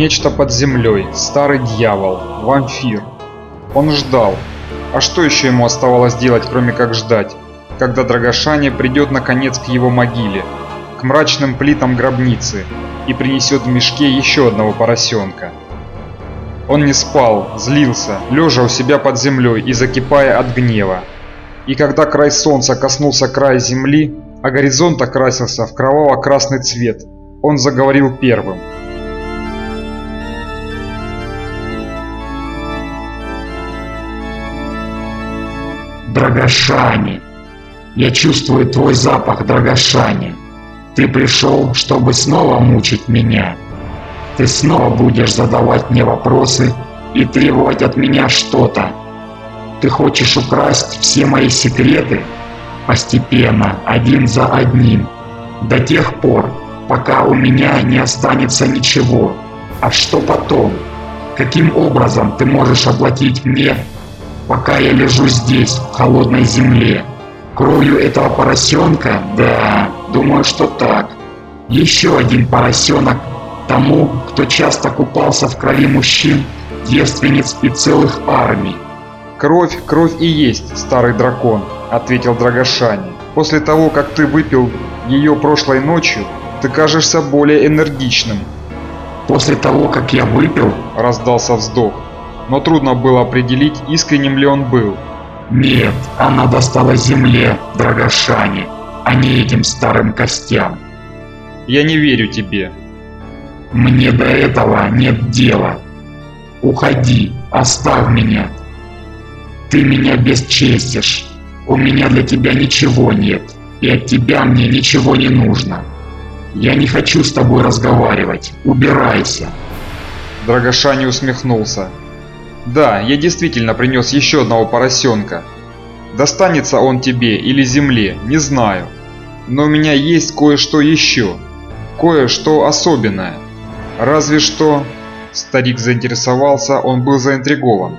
Нечто под землей, старый дьявол, вампир. Он ждал. А что еще ему оставалось делать, кроме как ждать, когда Драгошане придет наконец к его могиле, к мрачным плитам гробницы и принесет в мешке еще одного поросенка? Он не спал, злился, лежа у себя под землей и закипая от гнева. И когда край солнца коснулся края земли, а горизонт окрасился в кроваво-красный цвет, он заговорил первым. Драгошане, я чувствую твой запах, Драгошане. Ты пришел, чтобы снова мучить меня. Ты снова будешь задавать мне вопросы и требовать от меня что-то. Ты хочешь украсть все мои секреты? Постепенно, один за одним. До тех пор, пока у меня не останется ничего. А что потом? Каким образом ты можешь оплатить мне пока я лежу здесь, в холодной земле. Кровью этого поросенка? Да, думаю, что так. Еще один поросенок тому, кто часто купался в крови мужчин, девственниц и целых армий. «Кровь, кровь и есть, старый дракон», — ответил Драгошани. «После того, как ты выпил ее прошлой ночью, ты кажешься более энергичным». «После того, как я выпил?» — раздался вздох но трудно было определить, искренним ли он был. «Нет, она достала земле, Драгошане, а не этим старым костям». «Я не верю тебе». «Мне до этого нет дела. Уходи, оставь меня. Ты меня бесчестишь. У меня для тебя ничего нет, и от тебя мне ничего не нужно. Я не хочу с тобой разговаривать. Убирайся». Драгошани усмехнулся. Да, я действительно принес еще одного поросенка. Достанется он тебе или земле, не знаю. Но у меня есть кое-что еще. Кое-что особенное. Разве что... Старик заинтересовался, он был заинтригован.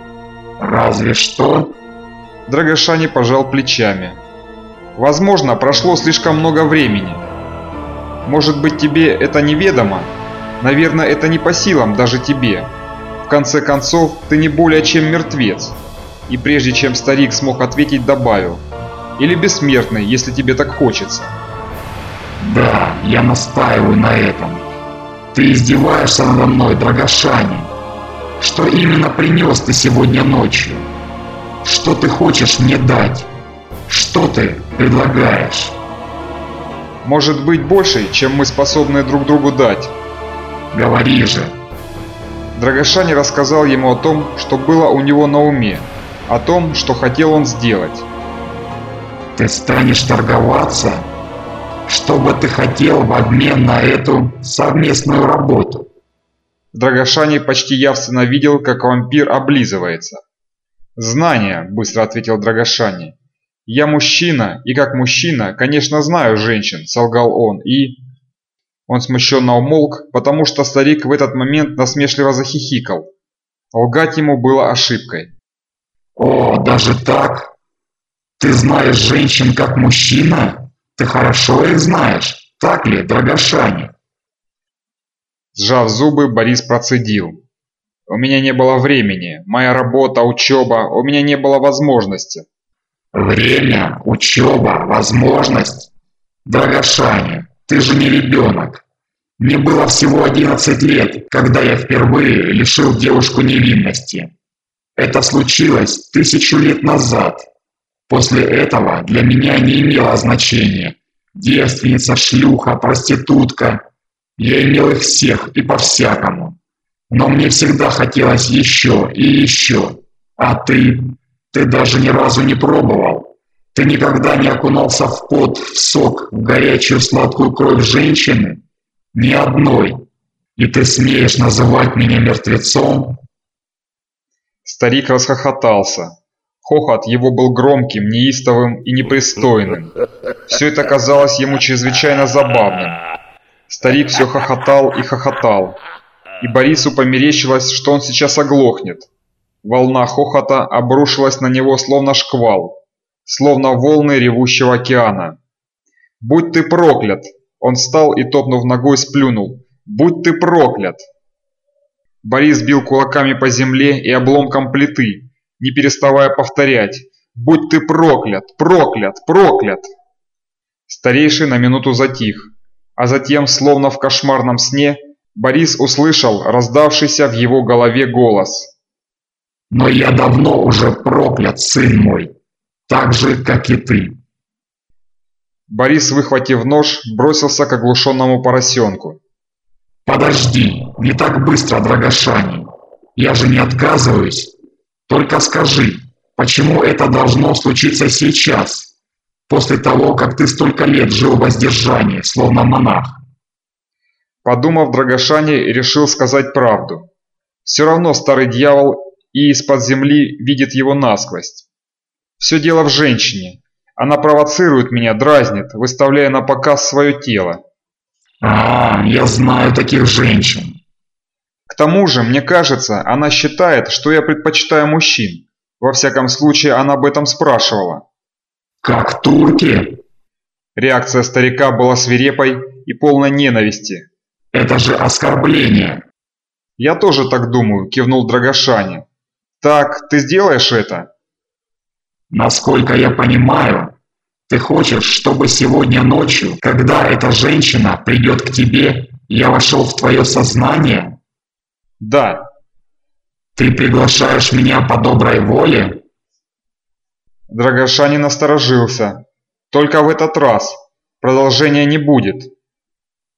«Разве что?» Драгошани пожал плечами. «Возможно, прошло слишком много времени. Может быть, тебе это неведомо? Наверное, это не по силам даже тебе конце концов, ты не более чем мертвец. И прежде чем старик смог ответить, добавил. Или бессмертный, если тебе так хочется. Да, я настаиваю на этом. Ты издеваешься надо мной, Драгошани. Что именно принес ты сегодня ночью? Что ты хочешь мне дать? Что ты предлагаешь? Может быть больше, чем мы способны друг другу дать. Говори же. Драгошани рассказал ему о том, что было у него на уме, о том, что хотел он сделать. «Ты станешь торговаться? Что бы ты хотел в обмен на эту совместную работу?» Драгошани почти явственно видел, как вампир облизывается. «Знания», – быстро ответил Драгошани. «Я мужчина, и как мужчина, конечно, знаю женщин», – солгал он, и... Он смущенно умолк, потому что старик в этот момент насмешливо захихикал. Лгать ему было ошибкой. «О, даже так? Ты знаешь женщин как мужчина? Ты хорошо их знаешь, так ли, Драгошане?» Сжав зубы, Борис процедил. «У меня не было времени, моя работа, учеба, у меня не было возможности». «Время, учеба, возможность? Драгошане, ты же не ребенок. Мне было всего 11 лет, когда я впервые лишил девушку невинности. Это случилось тысячу лет назад. После этого для меня не имело значения. Девственница, шлюха, проститутка. Я имел их всех и по-всякому. Но мне всегда хотелось еще и еще. А ты? Ты даже ни разу не пробовал. Ты никогда не окунался в пот, в сок, в горячую сладкую кровь женщины? Ни одной. И ты смеешь называть меня мертвецом? Старик расхохотался. Хохот его был громким, неистовым и непристойным. Все это казалось ему чрезвычайно забавным. Старик все хохотал и хохотал. И Борису померещилось, что он сейчас оглохнет. Волна хохота обрушилась на него словно шквал словно волны ревущего океана. «Будь ты проклят!» Он встал и, топнув ногой, сплюнул. «Будь ты проклят!» Борис бил кулаками по земле и обломкам плиты, не переставая повторять «Будь ты проклят! Проклят! Проклят!» Старейший на минуту затих, а затем, словно в кошмарном сне, Борис услышал раздавшийся в его голове голос. «Но я давно уже проклят, сын мой, так же, как и ты». Борис, выхватив нож, бросился к оглушенному поросенку. «Подожди, не так быстро, Драгошани. Я же не отказываюсь. Только скажи, почему это должно случиться сейчас, после того, как ты столько лет жил в воздержании, словно монах?» Подумав, Драгошани решил сказать правду. Все равно старый дьявол и из-под земли видит его насквозь. Все дело в женщине. Она провоцирует меня, дразнит, выставляя на показ свое тело. А, я знаю таких женщин. К тому же, мне кажется, она считает, что я предпочитаю мужчин. Во всяком случае, она об этом спрашивала. Как турки? Реакция старика была свирепой и полной ненависти. Это же оскорбление. Я тоже так думаю, кивнул Драгошани. Так, ты сделаешь это? Насколько я понимаю, ты хочешь, чтобы сегодня ночью, когда эта женщина придет к тебе, я вошел в твое сознание? Да. Ты приглашаешь меня по доброй воле? Драгошанин насторожился. Только в этот раз. Продолжения не будет.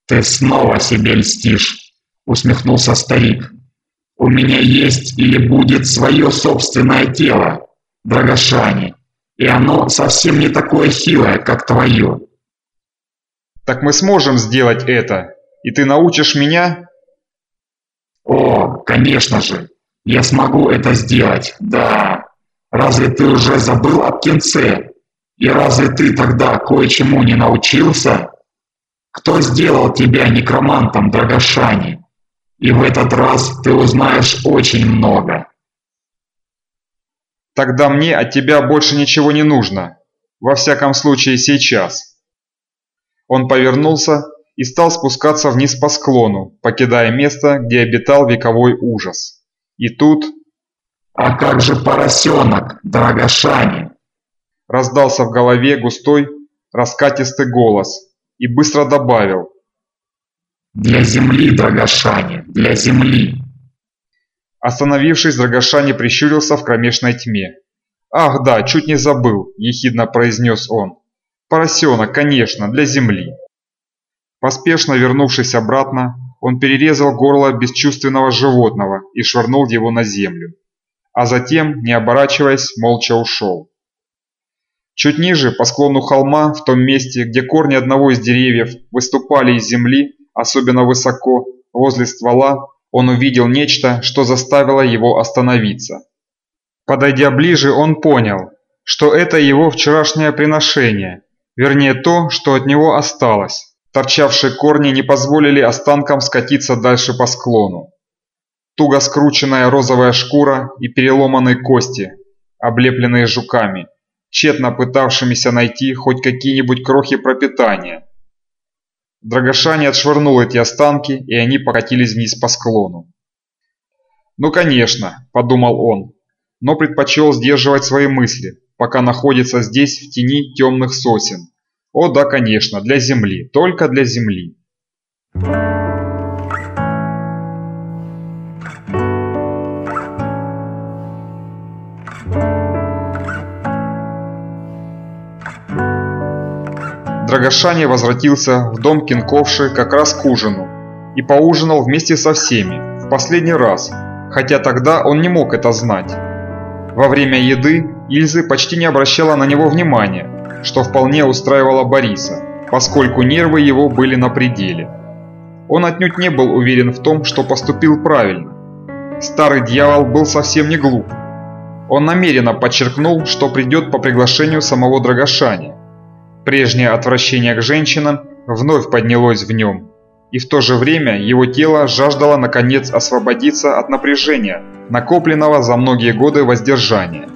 Ты снова себе льстишь, усмехнулся старик. У меня есть или будет свое собственное тело, Драгошани и оно совсем не такое хилое, как твое. Так мы сможем сделать это, и ты научишь меня? О, конечно же, я смогу это сделать, да. Разве ты уже забыл об кинце? И разве ты тогда кое-чему не научился? Кто сделал тебя некромантом, Драгошани? И в этот раз ты узнаешь очень много. Тогда мне от тебя больше ничего не нужно. Во всяком случае сейчас. Он повернулся и стал спускаться вниз по склону, покидая место, где обитал вековой ужас. И тут... «А как же поросенок, Драгошани?» Раздался в голове густой, раскатистый голос и быстро добавил. «Для земли, Драгошани, для земли!» Остановившись, Драгошани прищурился в кромешной тьме. «Ах да, чуть не забыл», – ехидно произнес он. «Поросенок, конечно, для земли». Поспешно вернувшись обратно, он перерезал горло бесчувственного животного и швырнул его на землю. А затем, не оборачиваясь, молча ушел. Чуть ниже, по склону холма, в том месте, где корни одного из деревьев выступали из земли, особенно высоко, возле ствола, он увидел нечто, что заставило его остановиться. Подойдя ближе, он понял, что это его вчерашнее приношение, вернее то, что от него осталось. Торчавшие корни не позволили останкам скатиться дальше по склону. Туго скрученная розовая шкура и переломанные кости, облепленные жуками, тщетно пытавшимися найти хоть какие-нибудь крохи пропитания – Драгошани отшвырнул эти останки, и они покатились вниз по склону. «Ну, конечно», – подумал он, но предпочел сдерживать свои мысли, пока находится здесь в тени темных сосен. О да, конечно, для земли, только для земли. Драгошани возвратился в дом Кинковши как раз к ужину и поужинал вместе со всеми, в последний раз, хотя тогда он не мог это знать. Во время еды Ильзы почти не обращала на него внимания, что вполне устраивало Бориса, поскольку нервы его были на пределе. Он отнюдь не был уверен в том, что поступил правильно. Старый дьявол был совсем не глуп. Он намеренно подчеркнул, что придет по приглашению самого Драгошани, Прежнее отвращение к женщинам вновь поднялось в нем, и в то же время его тело жаждало наконец освободиться от напряжения, накопленного за многие годы воздержания.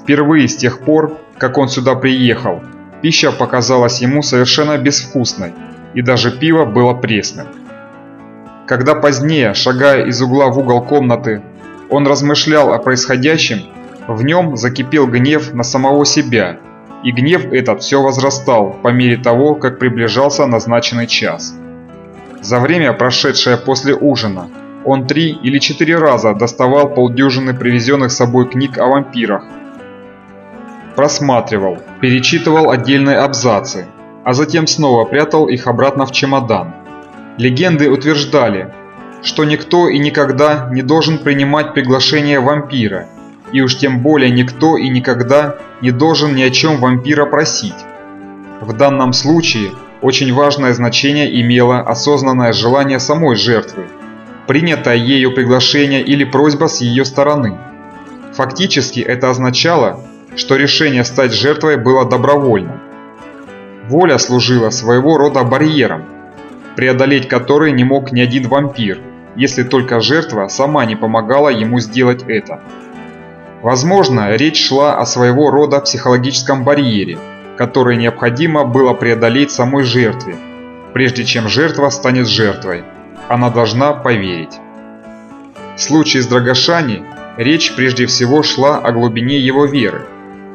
Впервые с тех пор, как он сюда приехал, пища показалась ему совершенно безвкусной, и даже пиво было пресным. когда позднее, шагая из угла в угол комнаты, он размышлял о происходящем, в нем закипел гнев на самого себя, и гнев этот все возрастал по мере того, как приближался назначенный час. За время, прошедшее после ужина, он три или четыре раза доставал полдюжины привезенных с собой книг о вампирах, просматривал, перечитывал отдельные абзацы, а затем снова прятал их обратно в чемодан. Легенды утверждали, что никто и никогда не должен принимать приглашение вампира, и уж тем более никто и никогда не должен ни о чем вампира просить. В данном случае очень важное значение имело осознанное желание самой жертвы, принятое ею приглашение или просьба с ее стороны. Фактически это означало, что решение стать жертвой было добровольным. Воля служила своего рода барьером, преодолеть который не мог ни один вампир, если только жертва сама не помогала ему сделать это. Возможно, речь шла о своего рода психологическом барьере, который необходимо было преодолеть самой жертве, прежде чем жертва станет жертвой. Она должна поверить. В случае с Драгошани речь прежде всего шла о глубине его веры.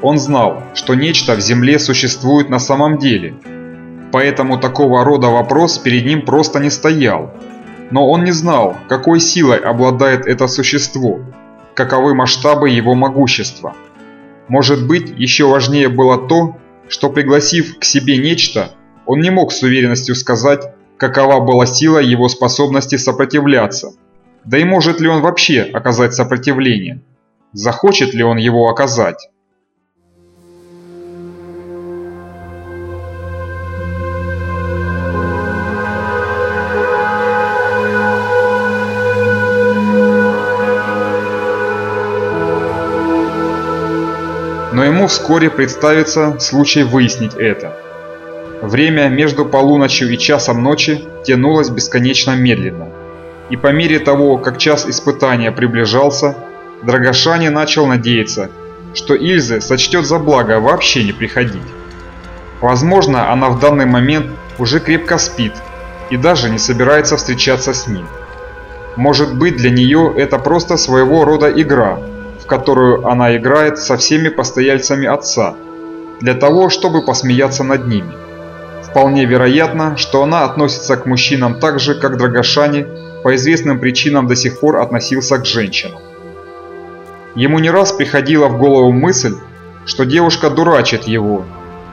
Он знал, что нечто в земле существует на самом деле. Поэтому такого рода вопрос перед ним просто не стоял. Но он не знал, какой силой обладает это существо, каковы масштабы его могущества. Может быть, еще важнее было то, что пригласив к себе нечто, он не мог с уверенностью сказать, какова была сила его способности сопротивляться. Да и может ли он вообще оказать сопротивление? Захочет ли он его оказать? Но ему вскоре представится случай выяснить это. Время между полуночью и часом ночи тянулось бесконечно медленно. И по мере того, как час испытания приближался, Драгошани начал надеяться, что Ильзе сочтет за благо вообще не приходить. Возможно, она в данный момент уже крепко спит и даже не собирается встречаться с ним. Может быть для нее это просто своего рода игра – которую она играет со всеми постояльцами отца, для того, чтобы посмеяться над ними. Вполне вероятно, что она относится к мужчинам так же, как Драгошани по известным причинам до сих пор относился к женщинам. Ему не раз приходила в голову мысль, что девушка дурачит его,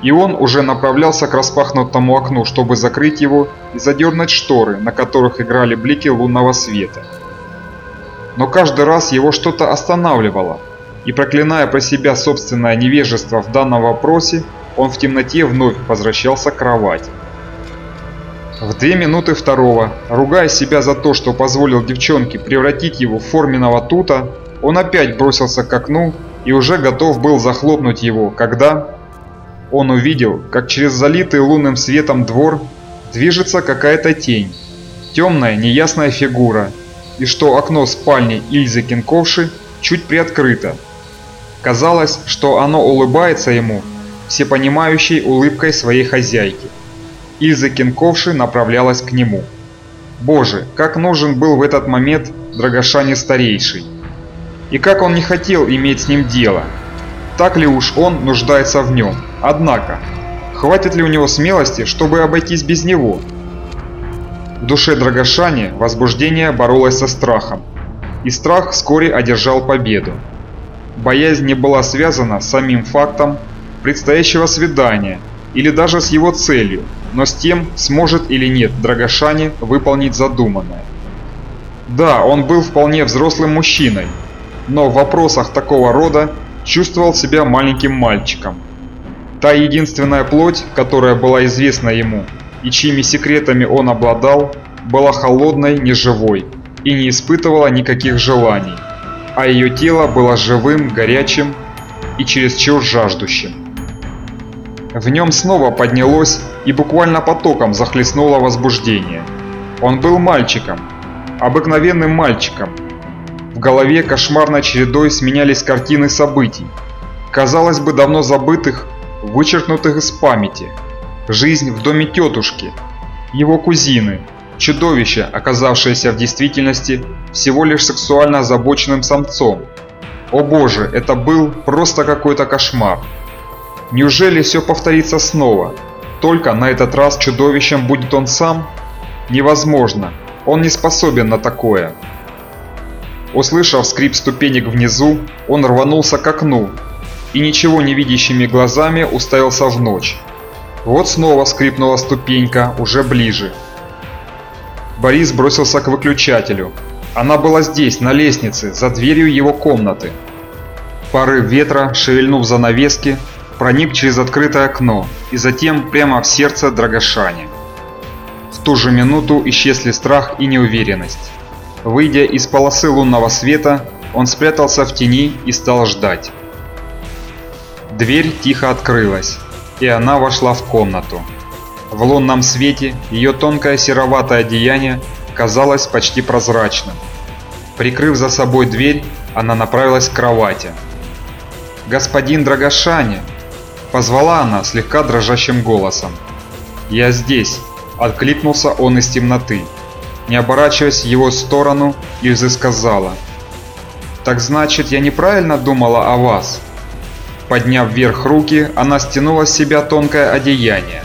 и он уже направлялся к распахнутому окну, чтобы закрыть его и задернуть шторы, на которых играли блики лунного света но каждый раз его что-то останавливало, и проклиная про себя собственное невежество в данном вопросе, он в темноте вновь возвращался к кровати. В две минуты второго, ругая себя за то, что позволил девчонке превратить его в форменного тута, он опять бросился к окну и уже готов был захлопнуть его, когда он увидел, как через залитый лунным светом двор движется какая-то тень, темная неясная фигура, и что окно спальни Ильзы Кинковши чуть приоткрыто. Казалось, что оно улыбается ему всепонимающей улыбкой своей хозяйки. Ильза Кинковши направлялась к нему. Боже, как нужен был в этот момент Драгошане Старейший. И как он не хотел иметь с ним дело. Так ли уж он нуждается в нем. Однако, хватит ли у него смелости, чтобы обойтись без него? В душе Драгошани возбуждение боролось со страхом, и страх вскоре одержал победу. Боязнь не была связана с самим фактом предстоящего свидания или даже с его целью, но с тем, сможет или нет Драгошани выполнить задуманное. Да, он был вполне взрослым мужчиной, но в вопросах такого рода чувствовал себя маленьким мальчиком. Та единственная плоть, которая была известна ему, и чьими секретами он обладал, была холодной, неживой и не испытывала никаких желаний, а ее тело было живым, горячим и чересчур жаждущим. В нем снова поднялось и буквально потоком захлестнуло возбуждение. Он был мальчиком, обыкновенным мальчиком. В голове кошмарной чередой сменялись картины событий, казалось бы давно забытых, вычеркнутых из памяти – жизнь в доме тетушки, его кузины, Чудовище, оказавшееся в действительности всего лишь сексуально озабоченным самцом. О боже, это был просто какой-то кошмар. Неужели все повторится снова? Только на этот раз чудовищем будет он сам? Невозможно. Он не способен на такое. Услышав скрип ступенек внизу, он рванулся к окну и ничего не видящими глазами уставился в ночь. Вот снова скрипнула ступенька, уже ближе. Борис бросился к выключателю. Она была здесь, на лестнице, за дверью его комнаты. Порыв ветра, шевельнув занавески, проник через открытое окно и затем прямо в сердце Драгошани. В ту же минуту исчезли страх и неуверенность. Выйдя из полосы лунного света, он спрятался в тени и стал ждать. Дверь тихо открылась, и она вошла в комнату. В лунном свете ее тонкое сероватое одеяние казалось почти прозрачным. Прикрыв за собой дверь, она направилась к кровати. «Господин Драгошане!» – позвала она слегка дрожащим голосом. «Я здесь!» – откликнулся он из темноты. Не оборачиваясь в его сторону, Ильза сказала. «Так значит, я неправильно думала о вас?» Подняв вверх руки, она стянула с себя тонкое одеяние.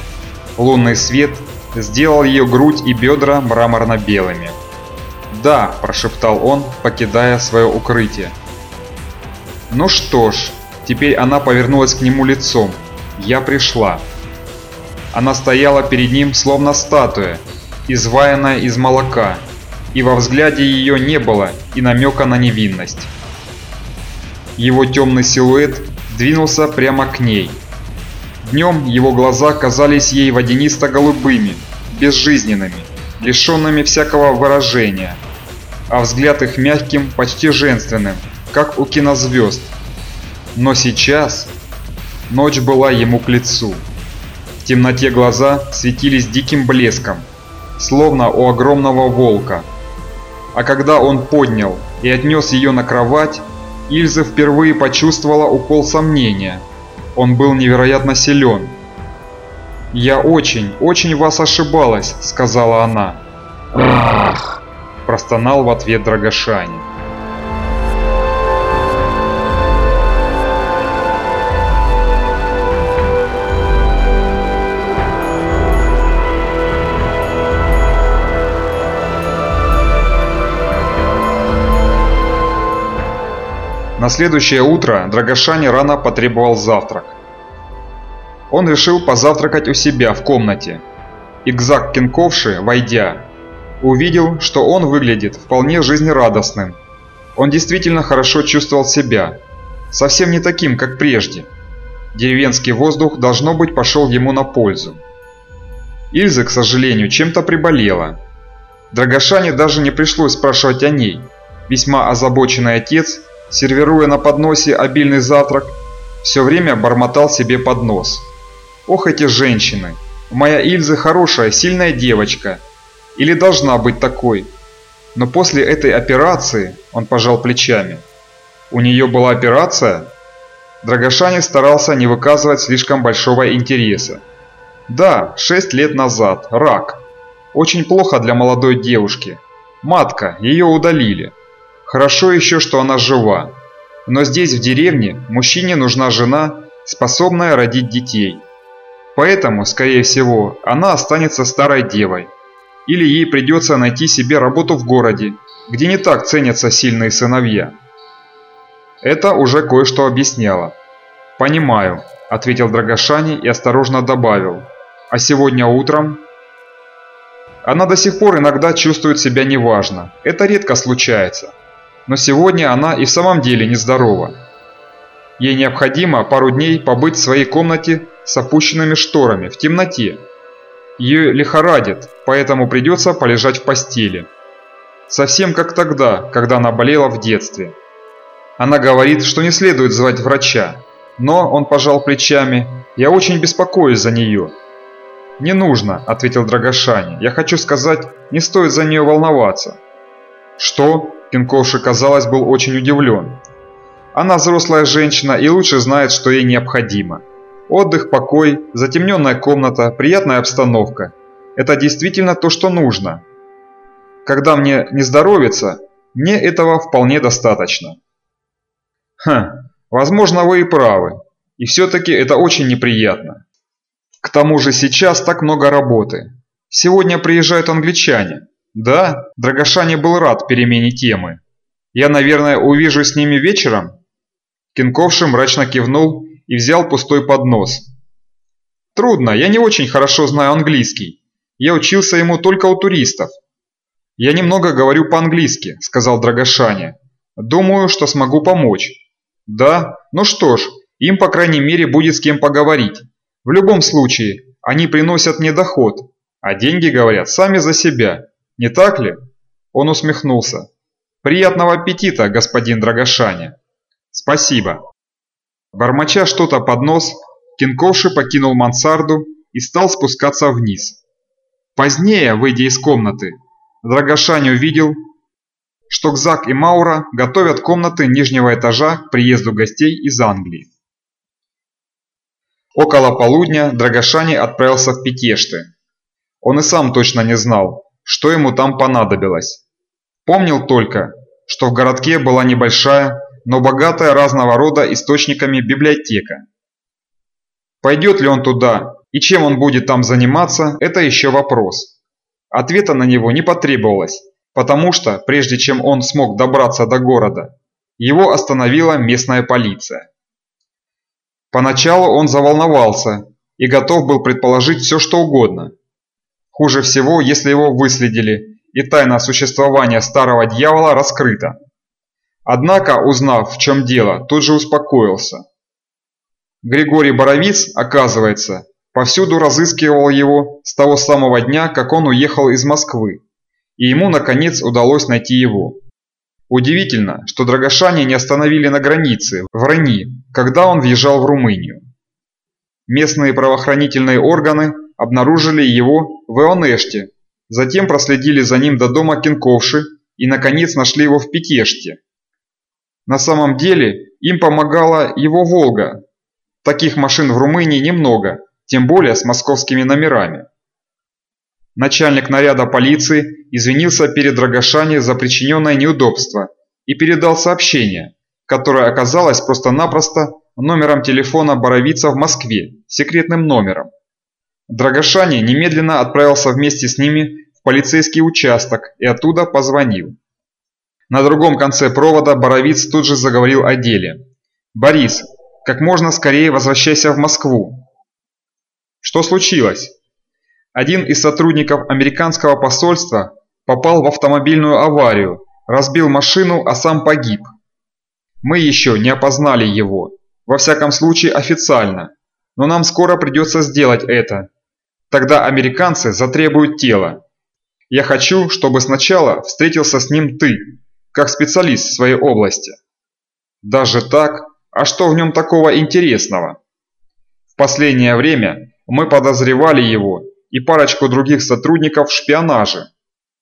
Лунный свет сделал ее грудь и бедра мраморно-белыми. «Да», – прошептал он, покидая свое укрытие. «Ну что ж», теперь она повернулась к нему лицом. «Я пришла». Она стояла перед ним, словно статуя, изваянная из молока, и во взгляде ее не было и намека на невинность. Его темный силуэт двинулся прямо к ней. Днем его глаза казались ей водянисто-голубыми, безжизненными, лишенными всякого выражения, а взгляд их мягким, почти женственным, как у кинозвезд. Но сейчас ночь была ему к лицу. В темноте глаза светились диким блеском, словно у огромного волка. А когда он поднял и отнес ее на кровать, Ильза впервые почувствовала укол сомнения. Он был невероятно силен. «Я очень, очень вас ошибалась», — сказала она. «Ах!» – простонал в ответ Драгошани. На следующее утро Драгошани рано потребовал завтрак. Он решил позавтракать у себя в комнате. Игзак Кенковши, войдя, увидел, что он выглядит вполне жизнерадостным. Он действительно хорошо чувствовал себя, совсем не таким, как прежде. Деревенский воздух, должно быть, пошел ему на пользу. Ильза, к сожалению, чем-то приболела. Драгошане даже не пришлось спрашивать о ней. Весьма озабоченный отец сервируя на подносе обильный завтрак, все время бормотал себе под нос. «Ох эти женщины! Моя Ильза хорошая, сильная девочка. Или должна быть такой. Но после этой операции, он пожал плечами. У нее была операция? Драгошанин старался не выказывать слишком большого интереса. Да, шесть лет назад, рак. Очень плохо для молодой девушки. Матка, ее удалили. Хорошо еще, что она жива. Но здесь, в деревне, мужчине нужна жена, способная родить детей. Поэтому, скорее всего, она останется старой девой. Или ей придется найти себе работу в городе, где не так ценятся сильные сыновья. Это уже кое-что объясняло. «Понимаю», – ответил Драгошани и осторожно добавил. «А сегодня утром...» Она до сих пор иногда чувствует себя неважно. Это редко случается но сегодня она и в самом деле нездорова. Ей необходимо пару дней побыть в своей комнате с опущенными шторами, в темноте. Ее лихорадит, поэтому придется полежать в постели. Совсем как тогда, когда она болела в детстве. Она говорит, что не следует звать врача, но он пожал плечами, я очень беспокоюсь за нее. «Не нужно», – ответил Драгошани, – «я хочу сказать, не стоит за нее волноваться». «Что?» Пинковши, казалось, был очень удивлен. Она взрослая женщина и лучше знает, что ей необходимо. Отдых, покой, затемненная комната, приятная обстановка. Это действительно то, что нужно. когда мне не здоровится, мне этого вполне достаточно. Хм, возможно вы и правы, и все-таки это очень неприятно. К тому же сейчас так много работы. Сегодня приезжают англичане. Да, Драгошани был рад перемене темы. Я, наверное, увижу с ними вечером? Кинковши мрачно кивнул и взял пустой поднос. Трудно, я не очень хорошо знаю английский. Я учился ему только у туристов. Я немного говорю по-английски, сказал Драгошаня. Думаю, что смогу помочь. Да, ну что ж, им по крайней мере будет с кем поговорить. В любом случае, они приносят мне доход, а деньги говорят сами за себя. Не так ли? Он усмехнулся. Приятного аппетита, господин Драгошаня. Спасибо. Бормоча что-то под нос, Кинковши покинул мансарду и стал спускаться вниз. Позднее, выйдя из комнаты, Драгошань увидел, что Кзак и Маура готовят комнаты нижнего этажа к приезду гостей из Англии. Около полудня Драгошани отправился в Петешты. Он и сам точно не знал, что ему там понадобилось. Помнил только, что в городке была небольшая, но богатая разного рода источниками библиотека. Пойдет ли он туда и чем он будет там заниматься, это еще вопрос. Ответа на него не потребовалось, потому что, прежде чем он смог добраться до города, его остановила местная полиция. Поначалу он заволновался и готов был предположить все что угодно. Хуже всего, если его выследили, и тайна существования старого дьявола раскрыта. Однако, узнав, в чем дело, тут же успокоился. Григорий Боровиц, оказывается, повсюду разыскивал его с того самого дня, как он уехал из Москвы, и ему, наконец, удалось найти его. Удивительно, что Драгошане не остановили на границе, в Рани, когда он въезжал в Румынию. Местные правоохранительные органы обнаружили его в Ионеште, затем проследили за ним до дома Кенковши и, наконец, нашли его в Петеште. На самом деле им помогала его «Волга». Таких машин в Румынии немного, тем более с московскими номерами. Начальник наряда полиции извинился перед Драгошани за причиненное неудобство и передал сообщение, которое оказалось просто-напросто номером телефона Боровица в Москве, секретным номером. Драгошани немедленно отправился вместе с ними в полицейский участок и оттуда позвонил. На другом конце провода Боровиц тут же заговорил о деле. «Борис, как можно скорее возвращайся в Москву». «Что случилось?» Один из сотрудников американского посольства попал в автомобильную аварию, разбил машину, а сам погиб. Мы еще не опознали его, во всяком случае официально, но нам скоро придется сделать это. Тогда американцы затребуют тело. Я хочу, чтобы сначала встретился с ним ты, как специалист в своей области. Даже так? А что в нем такого интересного? В последнее время мы подозревали его и парочку других сотрудников в шпионаже.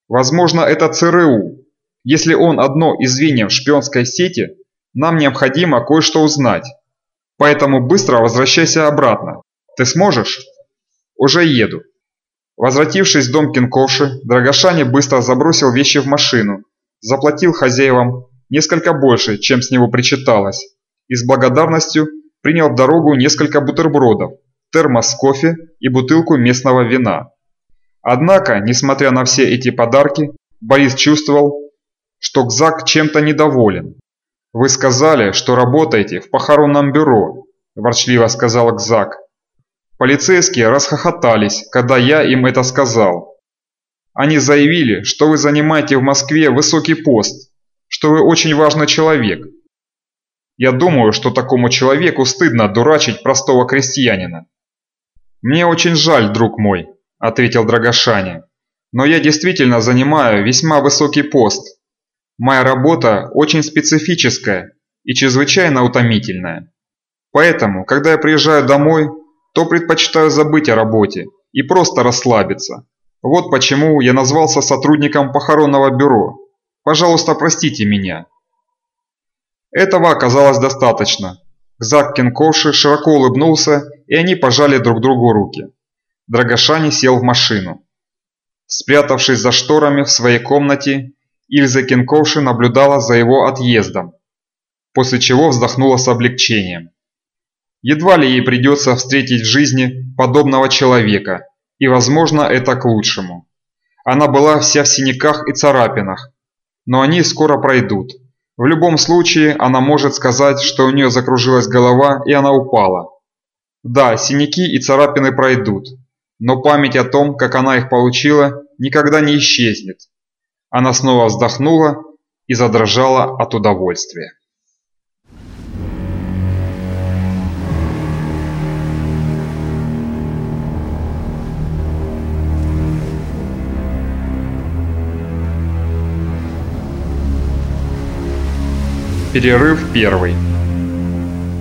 Возможно, это ЦРУ. Если он одно из звеньев шпионской сети, нам необходимо кое-что узнать. Поэтому быстро возвращайся обратно. Ты сможешь? Уже еду. Возвратившись в дом Кинковши, Драгошани быстро забросил вещи в машину заплатил хозяевам несколько больше, чем с него причиталось, и с благодарностью принял в дорогу несколько бутербродов, термос кофе и бутылку местного вина. Однако, несмотря на все эти подарки, Борис чувствовал, что Гзак чем-то недоволен. «Вы сказали, что работаете в похоронном бюро», – ворчливо сказал Гзак. Полицейские расхохотались, когда я им это сказал. Они заявили, что вы занимаете в Москве высокий пост, что вы очень важный человек. Я думаю, что такому человеку стыдно дурачить простого крестьянина. Мне очень жаль, друг мой, ответил Драгошаня. Но я действительно занимаю весьма высокий пост. Моя работа очень специфическая и чрезвычайно утомительная. Поэтому, когда я приезжаю домой, то предпочитаю забыть о работе и просто расслабиться. Вот почему я назвался сотрудником похоронного бюро. Пожалуйста, простите меня. Этого оказалось достаточно. Гзак Кенкоши широко улыбнулся, и они пожали друг другу руки. Драгошани сел в машину. Спрятавшись за шторами в своей комнате, Ильза Кенковши наблюдала за его отъездом, после чего вздохнула с облегчением. Едва ли ей придется встретить в жизни подобного человека, и, возможно, это к лучшему. Она была вся в синяках и царапинах, но они скоро пройдут. В любом случае, она может сказать, что у нее закружилась голова и она упала. Да, синяки и царапины пройдут, но память о том, как она их получила, никогда не исчезнет. Она снова вздохнула и задрожала от удовольствия. Перерыв первый.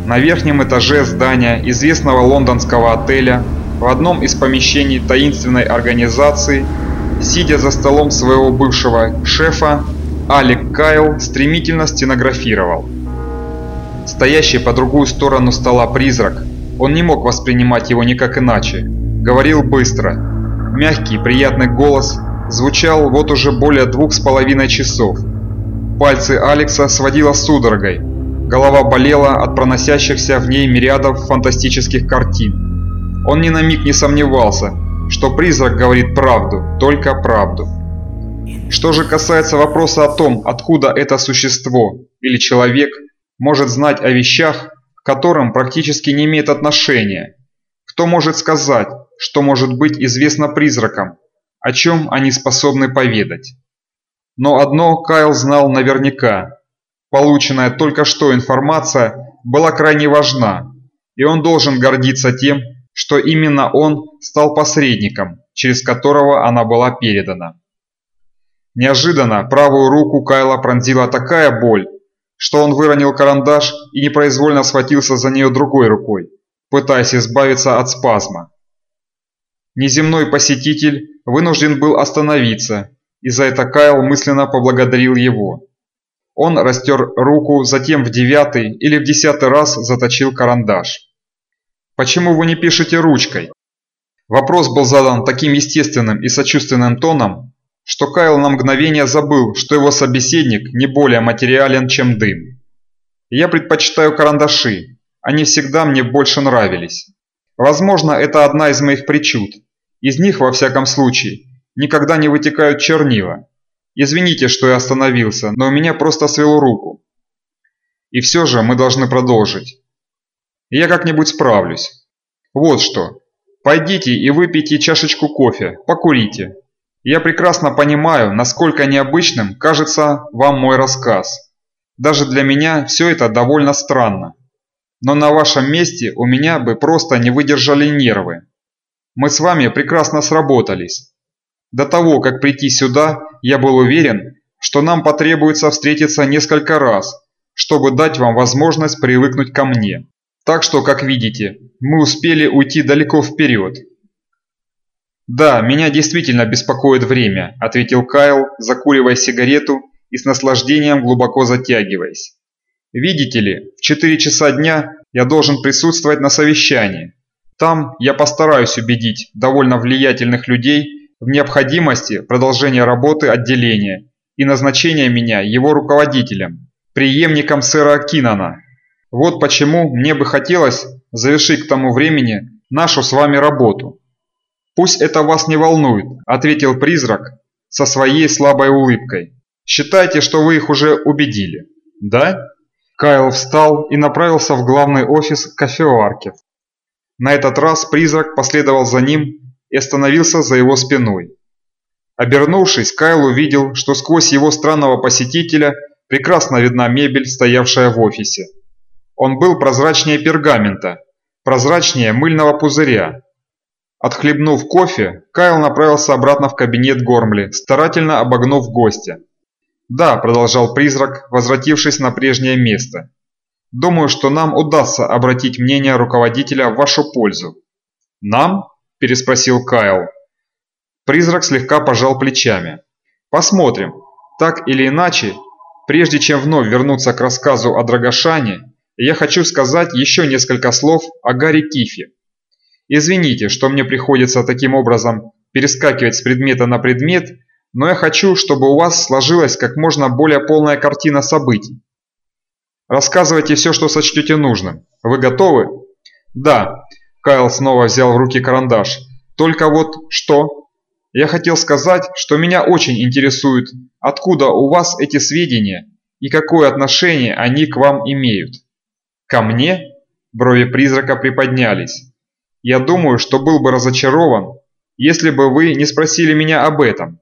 На верхнем этаже здания известного лондонского отеля в одном из помещений таинственной организации, сидя за столом своего бывшего шефа, Алек Кайл стремительно стенографировал. Стоящий по другую сторону стола призрак, он не мог воспринимать его никак иначе, говорил быстро. Мягкий, приятный голос звучал вот уже более двух с половиной часов – Пальцы Алекса сводило судорогой. Голова болела от проносящихся в ней мириадов фантастических картин. Он ни на миг не сомневался, что призрак говорит правду, только правду. Что же касается вопроса о том, откуда это существо или человек может знать о вещах, к которым практически не имеет отношения, кто может сказать, что может быть известно призракам, о чем они способны поведать? Но одно Кайл знал наверняка. Полученная только что информация была крайне важна, и он должен гордиться тем, что именно он стал посредником, через которого она была передана. Неожиданно правую руку Кайла пронзила такая боль, что он выронил карандаш и непроизвольно схватился за нее другой рукой, пытаясь избавиться от спазма. Неземной посетитель вынужден был остановиться и за это Кайл мысленно поблагодарил его. Он растер руку, затем в девятый или в десятый раз заточил карандаш. «Почему вы не пишете ручкой?» Вопрос был задан таким естественным и сочувственным тоном, что Кайл на мгновение забыл, что его собеседник не более материален, чем дым. «Я предпочитаю карандаши, они всегда мне больше нравились. Возможно, это одна из моих причуд. Из них, во всяком случае, никогда не вытекают чернила. Извините, что я остановился, но у меня просто свело руку. И все же мы должны продолжить. Я как-нибудь справлюсь. Вот что. Пойдите и выпейте чашечку кофе, покурите. Я прекрасно понимаю, насколько необычным кажется вам мой рассказ. Даже для меня все это довольно странно. Но на вашем месте у меня бы просто не выдержали нервы. Мы с вами прекрасно сработались. До того, как прийти сюда, я был уверен, что нам потребуется встретиться несколько раз, чтобы дать вам возможность привыкнуть ко мне. Так что, как видите, мы успели уйти далеко вперед. «Да, меня действительно беспокоит время», – ответил Кайл, закуривая сигарету и с наслаждением глубоко затягиваясь. «Видите ли, в 4 часа дня я должен присутствовать на совещании. Там я постараюсь убедить довольно влиятельных людей в необходимости продолжения работы отделения и назначения меня его руководителем, преемником сэра Кинана. Вот почему мне бы хотелось завершить к тому времени нашу с вами работу. «Пусть это вас не волнует», – ответил призрак со своей слабой улыбкой. «Считайте, что вы их уже убедили». «Да?» Кайл встал и направился в главный офис кофеварки. На этот раз призрак последовал за ним и остановился за его спиной. Обернувшись, Кайл увидел, что сквозь его странного посетителя прекрасно видна мебель, стоявшая в офисе. Он был прозрачнее пергамента, прозрачнее мыльного пузыря. Отхлебнув кофе, Кайл направился обратно в кабинет Гормли, старательно обогнув гостя. «Да», – продолжал призрак, возвратившись на прежнее место. «Думаю, что нам удастся обратить мнение руководителя в вашу пользу». «Нам?» – переспросил Кайл. Призрак слегка пожал плечами. «Посмотрим. Так или иначе, прежде чем вновь вернуться к рассказу о Драгошане, я хочу сказать еще несколько слов о Гарри Кифе. Извините, что мне приходится таким образом перескакивать с предмета на предмет, но я хочу, чтобы у вас сложилась как можно более полная картина событий. Рассказывайте все, что сочтете нужным. Вы готовы? Да. Кайл снова взял в руки карандаш. Только вот что? Я хотел сказать, что меня очень интересует, откуда у вас эти сведения и какое отношение они к вам имеют. Ко мне? Брови призрака приподнялись. Я думаю, что был бы разочарован, если бы вы не спросили меня об этом.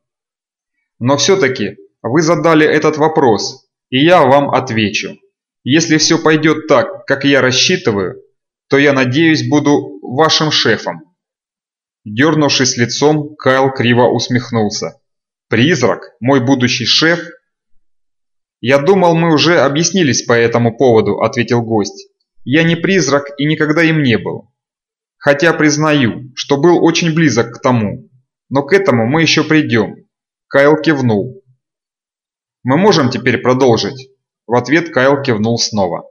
Но все-таки вы задали этот вопрос, и я вам отвечу. Если все пойдет так, как я рассчитываю, то я надеюсь буду вашим шефом. Дернувшись лицом, Кайл криво усмехнулся. «Призрак? Мой будущий шеф?» «Я думал, мы уже объяснились по этому поводу», — ответил гость. «Я не призрак и никогда им не был. Хотя признаю, что был очень близок к тому. Но к этому мы еще придем». Кайл кивнул. «Мы можем теперь продолжить?» В ответ Кайл кивнул снова.